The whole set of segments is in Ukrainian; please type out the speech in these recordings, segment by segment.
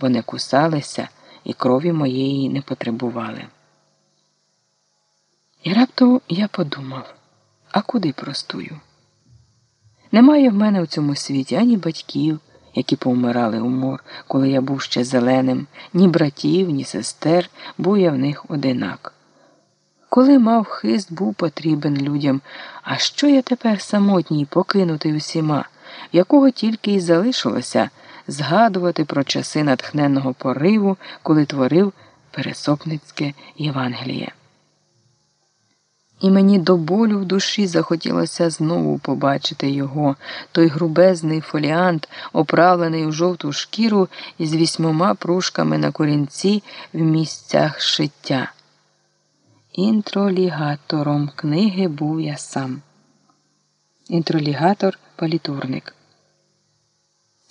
бо не кусалися і крові моєї не потребували. І раптом я подумав, а куди простую? Немає в мене у цьому світі ані батьків, які повмирали у мор, коли я був ще зеленим, ні братів, ні сестер, був я в них одинак. Коли мав хист, був потрібен людям, а що я тепер самотній, покинутий усіма, якого тільки й залишилося згадувати про часи натхненного пориву, коли творив Пересопницьке Євангеліє. І мені до болю в душі захотілося знову побачити його, той грубезний фоліант, оправлений у жовту шкіру із вісьмома пружками на корінці в місцях шиття. Інтролігатором книги був я сам. Інтролігатор палітурник.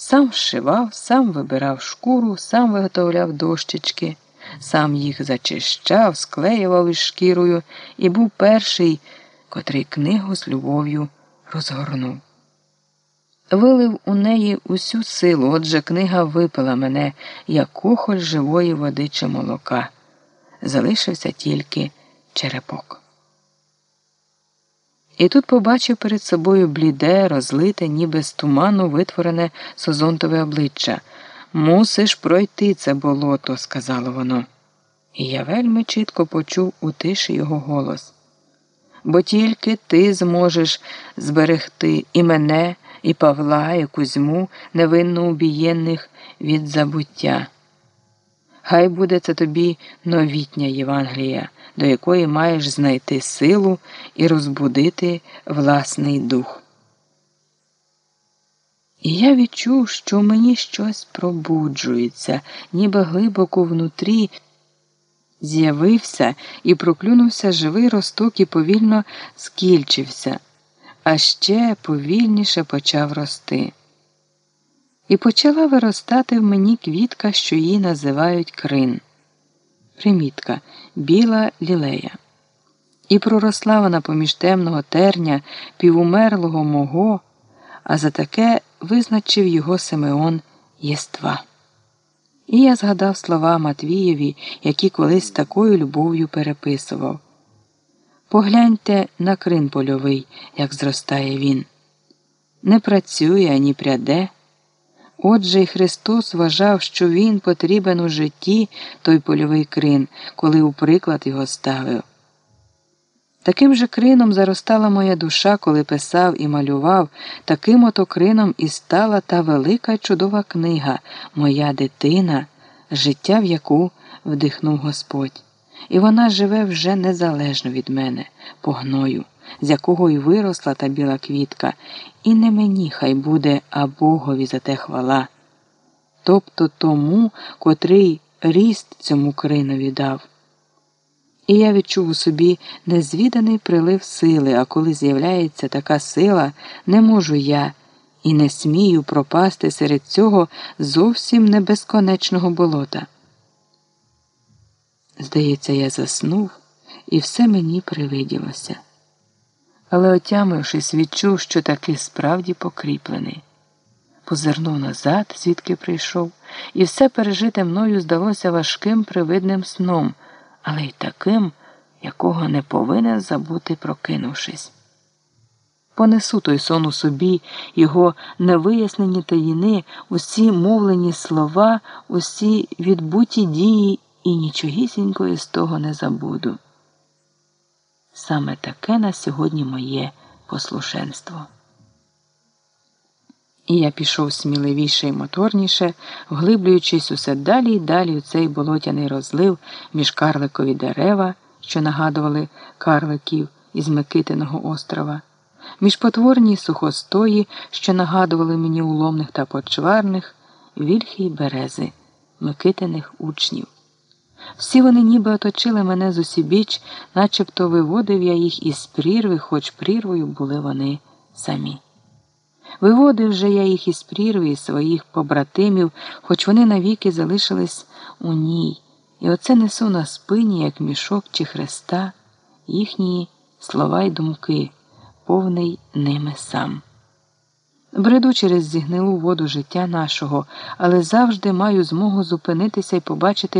Сам вшивав, сам вибирав шкуру, сам виготовляв дощечки, сам їх зачищав, склеював із шкірою і був перший, котрий книгу з любов'ю розгорнув. Вилив у неї усю силу, отже книга випила мене, як кухоль живої води чи молока. Залишився тільки черепок. І тут побачив перед собою бліде, розлите, ніби з туману витворене созонтове обличчя. Мусиш пройти це болото, сказало воно. І я вельми чітко почув у тиші його голос. Бо тільки ти зможеш зберегти і мене, і Павла, і Кузьму, невинно убієнних від забуття. Хай буде це тобі новітня Євангелія, до якої маєш знайти силу і розбудити власний дух. І я відчув, що мені щось пробуджується, ніби глибоко внутрі з'явився і проклюнувся живий росток і повільно скільчився, а ще повільніше почав рости. І почала виростати в мені квітка, що її називають крин. Примітка біла лілея. І проросла вона поміж темного терня, півумерлого мого, а за таке визначив його Симеон єства. І я згадав слова Матвієві, які колись такою любов'ю переписував. Погляньте на крин польовий, як зростає він. Не працює ані пряде. Отже й Христос вважав, що Він потрібен у житті той польовий крин, коли у приклад його ставив. Таким же крином заростала моя душа, коли писав і малював, таким ото крином і стала та велика чудова книга, моя дитина, життя в яку вдихнув Господь. І вона живе вже незалежно від мене, погною, з якого й виросла та біла квітка, і не мені хай буде, а Богові за те хвала. Тобто тому, котрий ріст цьому кринові дав. І я відчув у собі незвіданий прилив сили, а коли з'являється така сила, не можу я і не смію пропасти серед цього зовсім небезконечного болота. Здається, я заснув, і все мені привиділося. Але, отямившись, відчув, що таки справді покріплений. Позирнув назад, звідки прийшов, і все пережите мною здалося важким привидним сном але й таким, якого не повинен забути, прокинувшись. Понесу той сон у собі, його невияснені таїни, усі мовлені слова, усі відбуті дії і нічогісінької з того не забуду. Саме таке на сьогодні моє послушенство. І я пішов сміливіше і моторніше, вглиблюючись усе далі й далі у цей болотяний розлив між карликові дерева, що нагадували карликів із Микитиного острова, між потворні сухостої, що нагадували мені уломних та почварних, вільхи й берези, Микитиних учнів. Всі вони ніби оточили мене з усібіч, начебто виводив я їх із прірви, хоч прірвою були вони самі. Виводив же я їх із прірви із своїх побратимів, хоч вони навіки залишились у ній, і оце несу на спині, як мішок чи хреста, їхні слова й думки, повний ними сам. Бреду через зігнилу воду життя нашого, але завжди маю змогу зупинитися і побачити